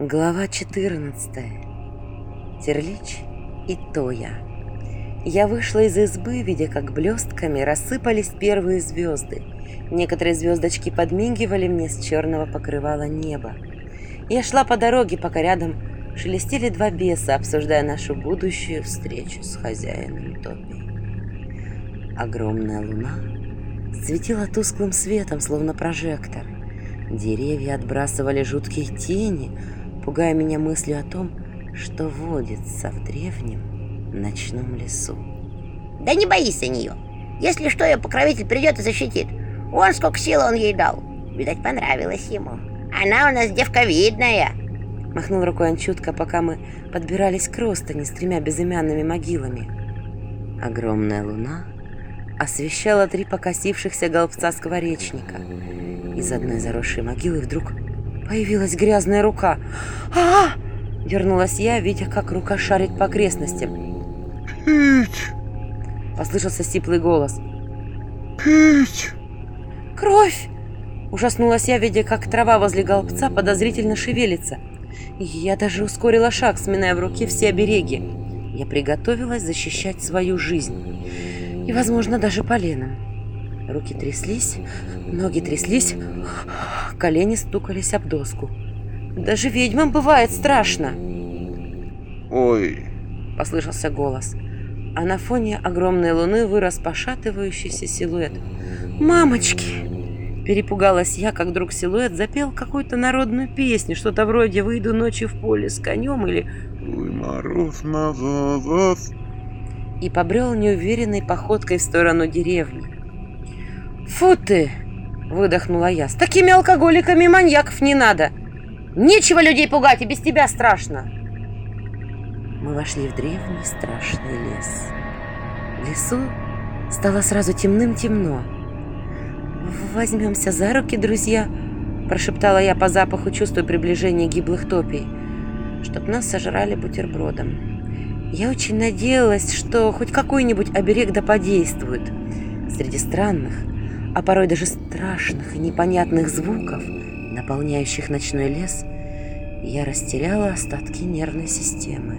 Глава 14. Терлич и Тоя. Я вышла из избы, видя, как блестками рассыпались первые звезды. Некоторые звездочки подмигивали мне с черного покрывала неба. Я шла по дороге, пока рядом шелестели два беса, обсуждая нашу будущую встречу с хозяином Топи. Огромная луна светила тусклым светом, словно прожектор. Деревья отбрасывали жуткие тени, пугая меня мыслью о том, что водится в древнем ночном лесу. Да не боись за нее. Если что, ее покровитель придет и защитит. Вон сколько сил он ей дал. Видать, понравилось ему. Она у нас девка видная. Махнул рукой Анчутка, пока мы подбирались к Ростане с тремя безымянными могилами. Огромная луна освещала три покосившихся голубца скворечника. Из одной заросшей могилы вдруг Появилась грязная рука. а, -а, -а Дернулась я, видя, как рука шарит по окрестностям. «Пить!» Послышался сиплый голос. «Пить!» «Кровь!» Ужаснулась я, видя, как трава возле голбца подозрительно шевелится. Я даже ускорила шаг, сминая в руке все обереги. Я приготовилась защищать свою жизнь. И, возможно, даже поленом. Руки тряслись, ноги тряслись, колени стукались об доску. Даже ведьмам бывает страшно. «Ой!» – послышался голос. А на фоне огромной луны вырос пошатывающийся силуэт. «Мамочки!» Перепугалась я, как вдруг силуэт запел какую-то народную песню, что-то вроде «Выйду ночью в поле с конем» или «Ой, мороз назад!» и побрел неуверенной походкой в сторону деревни. «Фу ты!» – выдохнула я. «С такими алкоголиками маньяков не надо! Нечего людей пугать, и без тебя страшно!» Мы вошли в древний страшный лес. В лесу стало сразу темным-темно. «Возьмемся за руки, друзья!» – прошептала я по запаху, чувствуя приближение гиблых топий, чтоб нас сожрали бутербродом. Я очень надеялась, что хоть какой-нибудь оберег да подействует. Среди странных, а порой даже страшных и непонятных звуков, наполняющих ночной лес, я растеряла остатки нервной системы.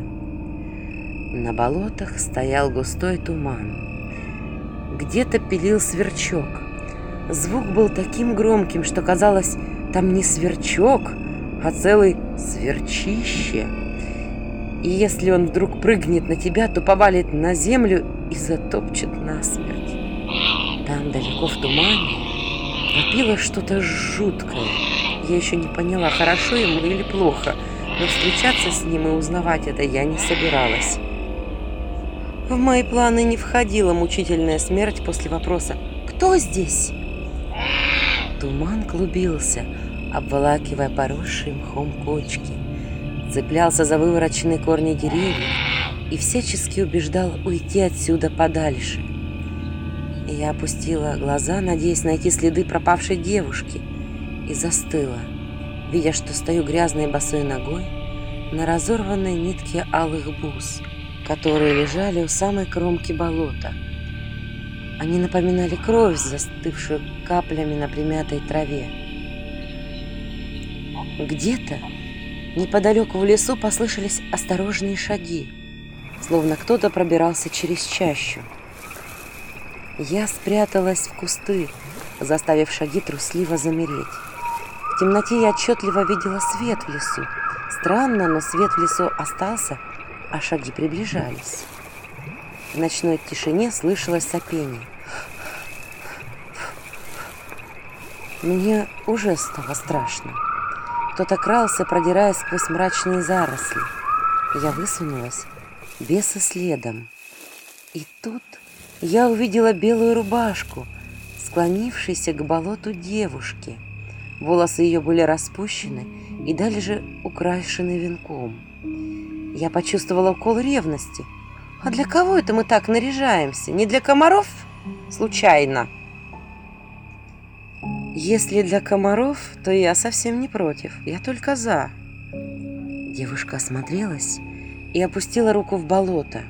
На болотах стоял густой туман. Где-то пилил сверчок. Звук был таким громким, что казалось, там не сверчок, а целый сверчище. И если он вдруг прыгнет на тебя, то повалит на землю и затопчет насмерть. Там, далеко в тумане, вопило что-то жуткое. Я еще не поняла, хорошо ему или плохо, но встречаться с ним и узнавать это я не собиралась. В мои планы не входила мучительная смерть после вопроса «Кто здесь?». Туман клубился, обволакивая поросшие мхом кочки. Цеплялся за вывороченные корни деревьев и всячески убеждал уйти отсюда подальше. Я опустила глаза, надеясь найти следы пропавшей девушки, и застыла, видя, что стою грязной босой ногой на разорванной нитке алых бус, которые лежали у самой кромки болота. Они напоминали кровь, застывшую каплями на примятой траве. Где-то неподалеку в лесу послышались осторожные шаги, словно кто-то пробирался через чащу. Я спряталась в кусты, заставив шаги трусливо замереть. В темноте я отчетливо видела свет в лесу. Странно, но свет в лесу остался, а шаги приближались. В ночной тишине слышалось сопение. Мне уже стало страшно. Кто-то крался, продираясь сквозь мрачные заросли. Я высунулась, бесы следом. И тут я увидела белую рубашку, склонившейся к болоту девушки. Волосы ее были распущены и даже украшены венком. Я почувствовала укол ревности. А для кого это мы так наряжаемся? Не для комаров? Случайно. Если для комаров, то я совсем не против. Я только за. Девушка осмотрелась и опустила руку в болото.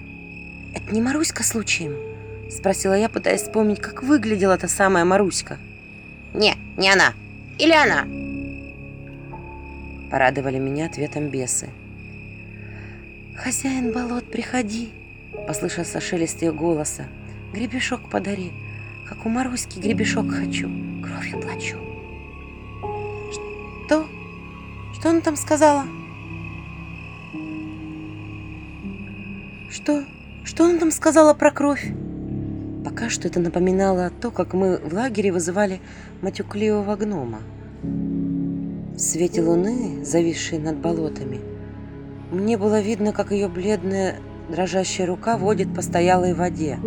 Это не Маруська случаем? Спросила я, пытаясь вспомнить, как выглядела та самая Маруська. Не, не она. Или она? Порадовали меня ответом бесы. «Хозяин болот, приходи!» Послышался шелест ее голоса. «Гребешок подари, как у Маруськи гребешок хочу, кровью плачу». «Что? Что она там сказала?» «Что? Что она там сказала про кровь?» Пока что это напоминало то, как мы в лагере вызывали матюкливого гнома. В свете луны, зависшей над болотами, мне было видно, как ее бледная дрожащая рука водит по стоялой воде.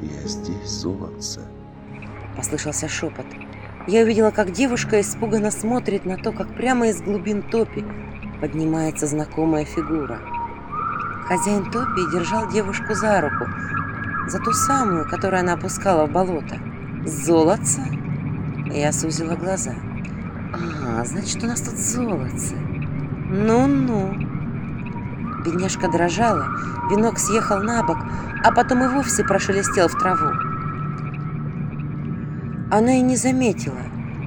Я здесь, золотце. Послышался шепот. Я увидела, как девушка испуганно смотрит на то, как прямо из глубин топи поднимается знакомая фигура. Хозяин топи держал девушку за руку, за ту самую, которую она опускала в болото. Золотце? Я сузила глаза. А, значит, у нас тут золотце. Ну-ну. Бедняжка дрожала, венок съехал на бок, а потом и вовсе прошелестел в траву. Она и не заметила,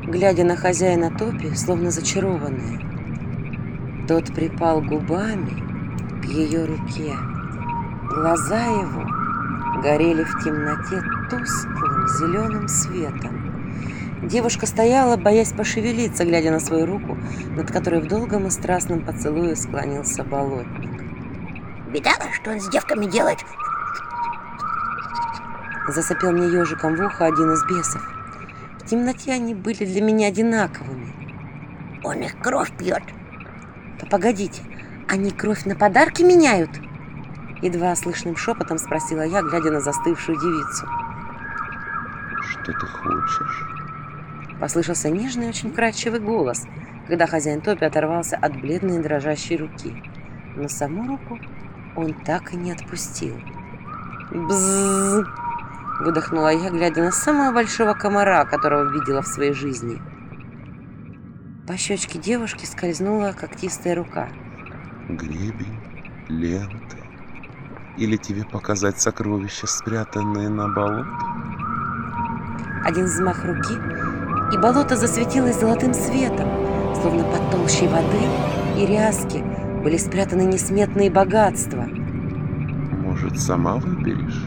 глядя на хозяина топи, словно зачарованная. Тот припал губами к ее руке. Глаза его горели в темноте тусклым зеленым светом. Девушка стояла, боясь пошевелиться, глядя на свою руку, над которой в долгом и страстном поцелуе склонился болотник. Видала, что он с девками делает? Засопел мне ежиком в ухо один из бесов. В темноте они были для меня одинаковыми. Он их кровь пьет. Да погодите, они кровь на подарки меняют? Едва слышным шепотом спросила я, глядя на застывшую девицу. Что ты хочешь? Послышался нежный, очень вкрадчивый голос, когда хозяин топи оторвался от бледной дрожащей руки. Но саму руку он так и не отпустил. Бззз! Выдохнула я, глядя на самого большого комара, которого видела в своей жизни. По щечке девушки скользнула когтистая рука. Гребень, ленты. Или тебе показать сокровища, спрятанные на болоте? Один взмах руки, и болото засветилось золотым светом, словно под толщей воды и ряски были спрятаны несметные богатства. Может, сама выберешь,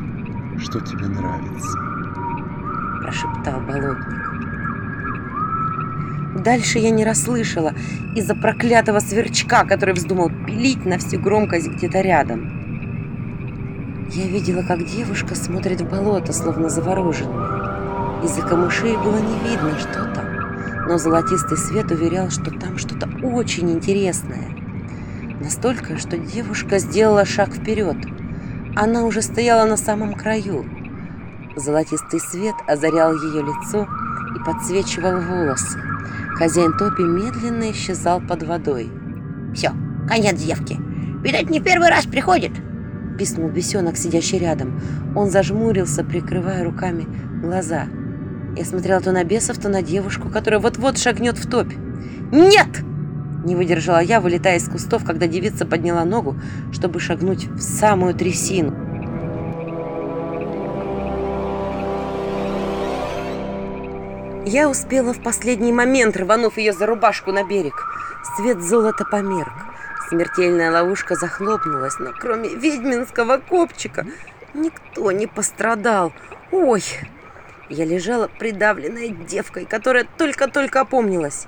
что тебе нравится? прошептал болотник. Дальше я не расслышала из-за проклятого сверчка, который вздумал пилить на всю громкость где-то рядом. Я видела, как девушка смотрит в болото, словно завороженная. Из-за камышей было не видно, что там, но золотистый свет уверял, что там что-то очень интересное. Настолько, что девушка сделала шаг вперед. Она уже стояла на самом краю. Золотистый свет озарял ее лицо и подсвечивал волосы. Хозяин топи медленно исчезал под водой. Все, конец девки. Видать, не первый раз приходит. Писнул бесенок, сидящий рядом. Он зажмурился, прикрывая руками глаза. Я смотрела то на бесов, то на девушку, которая вот-вот шагнет в топь. «Нет!» Не выдержала я, вылетая из кустов, когда девица подняла ногу, чтобы шагнуть в самую трясину. Я успела в последний момент, рванув ее за рубашку на берег. Свет золота померк. Смертельная ловушка захлопнулась, но кроме ведьминского копчика никто не пострадал. Ой! Я лежала придавленная девкой, которая только-только опомнилась.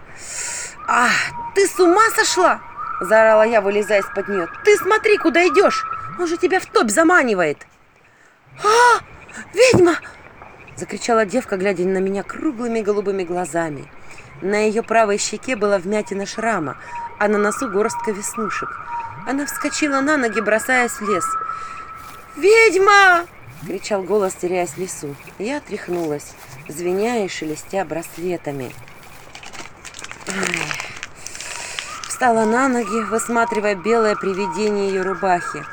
«А, ты с ума сошла?» – заорала я, вылезая из-под нее. «Ты смотри, куда идешь! Он же тебя в топь заманивает!» «А, ведьма!» – закричала девка, глядя на меня круглыми голубыми глазами. На ее правой щеке была вмятина шрама, а на носу горстка веснушек. Она вскочила на ноги, бросаясь в лес. «Ведьма!» — кричал голос, теряясь в лесу. Я отряхнулась, звеня и шелестя браслетами. Встала на ноги, высматривая белое привидение ее рубахи.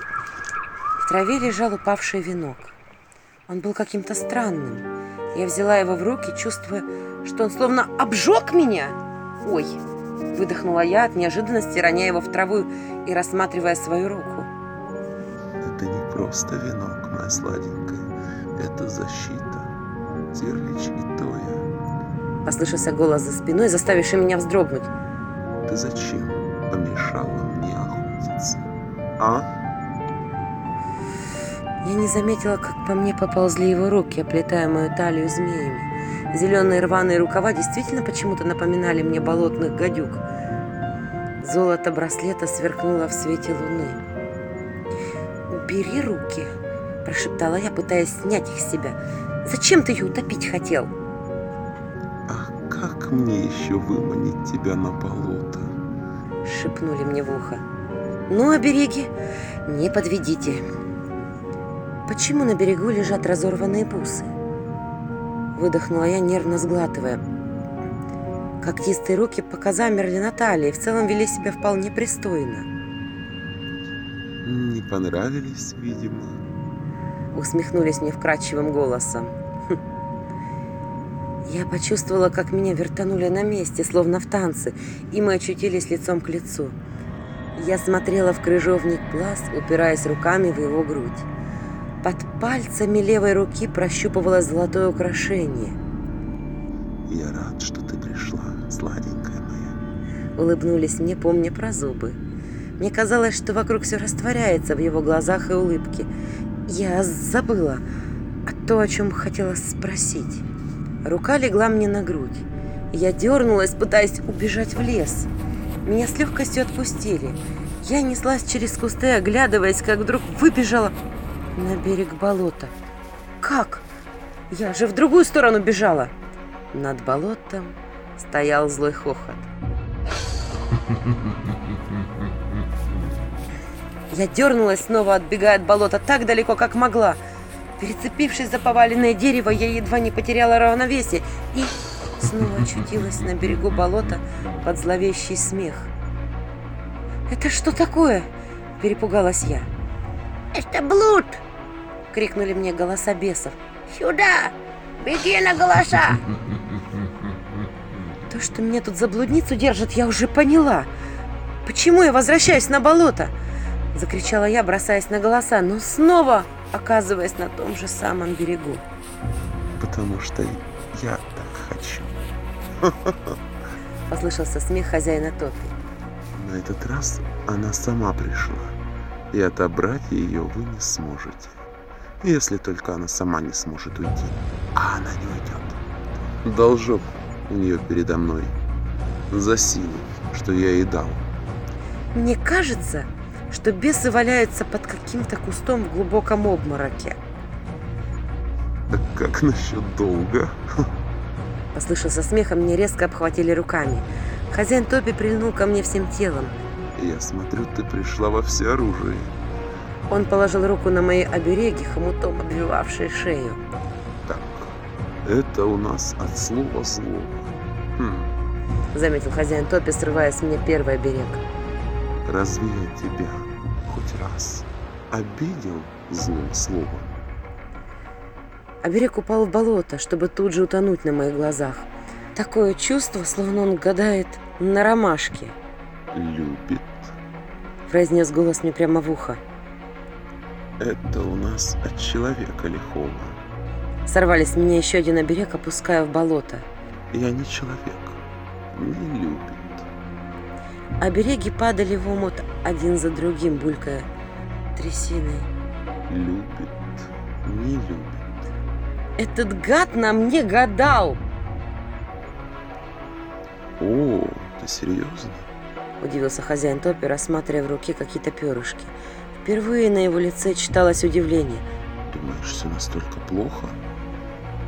В траве лежал упавший венок. Он был каким-то странным. Я взяла его в руки, чувствуя, что он словно обжег меня. Ой, выдохнула я от неожиданности, роняя его в траву и рассматривая свою руку. Это не просто венок, моя сладенькая. Это защита. Терлич и Тоя. Послышался голос за спиной, заставивший меня вздрогнуть. Ты зачем помешала мне охотиться? А? Я не заметила, как по мне поползли его руки, оплетая мою талию змеями. Зеленые рваные рукава действительно почему-то напоминали мне болотных гадюк. Золото браслета сверкнуло в свете луны. «Убери руки!» – прошептала я, пытаясь снять их с себя. «Зачем ты ее утопить хотел?» А как мне еще выманить тебя на болото? – шепнули мне в ухо. «Ну, обереги, не подведите!» Почему на берегу лежат разорванные бусы? Выдохнула я, нервно сглатывая. Когтистые руки пока замерли на талии, в целом вели себя вполне пристойно. Не понравились, видимо. Усмехнулись мне вкрадчивым голосом. Хм. Я почувствовала, как меня вертанули на месте, словно в танце, и мы очутились лицом к лицу. Я смотрела в крыжовник глаз, упираясь руками в его грудь. Под пальцами левой руки прощупывалось золотое украшение. Я рад, что ты пришла, сладенькая моя. Улыбнулись мне, помня про зубы. Мне казалось, что вокруг все растворяется в его глазах и улыбке. Я забыла о то, о чем хотела спросить. Рука легла мне на грудь. Я дернулась, пытаясь убежать в лес. Меня с легкостью отпустили. Я неслась через кусты, оглядываясь, как вдруг выбежала на берег болота. Как? Я же в другую сторону бежала. Над болотом стоял злой хохот. Я дернулась снова, отбегая от болота так далеко, как могла. Перецепившись за поваленное дерево, я едва не потеряла равновесие и снова очутилась на берегу болота под зловещий смех. «Это что такое?» – перепугалась я. Это блуд! – крикнули мне голоса бесов. Сюда! Беги на голоса! То, что меня тут за блудницу держат, я уже поняла. Почему я возвращаюсь на болото? Закричала я, бросаясь на голоса, но снова оказываясь на том же самом берегу. Потому что я так хочу. Послышался смех хозяина Топи. На этот раз она сама пришла, и отобрать ее вы не сможете. Если только она сама не сможет уйти. А она не уйдет. Должок у нее передо мной за силу, что я ей дал. Мне кажется, что бесы валяются под каким-то кустом в глубоком обмороке. Так как насчет долга? Послышался смех, а мне резко обхватили руками. Хозяин Топи прильнул ко мне всем телом. Я смотрю, ты пришла во всеоружие. Он положил руку на мои обереги, хомутом обвивавшие шею. Так, это у нас от слова слово. Хм, Заметил хозяин Топи, срывая с меня первый оберег. разве я тебя хоть раз обидел злым словом? Оберег упал в болото, чтобы тут же утонуть на моих глазах. Такое чувство, словно он гадает на ромашке. Любит. Произнес голос мне прямо в ухо. Это у нас от человека лихого. Сорвали с меня еще один оберег, опуская в болото. Я не человек. Не любит. Обереги падали в омут один за другим, булькая трясиной. Любит. Не любит. Этот гад на мне гадал! О, ты серьезно? Удивился хозяин Топи, рассматривая в руке какие-то перышки. Впервые на его лице читалось удивление. Думаешь, все настолько плохо?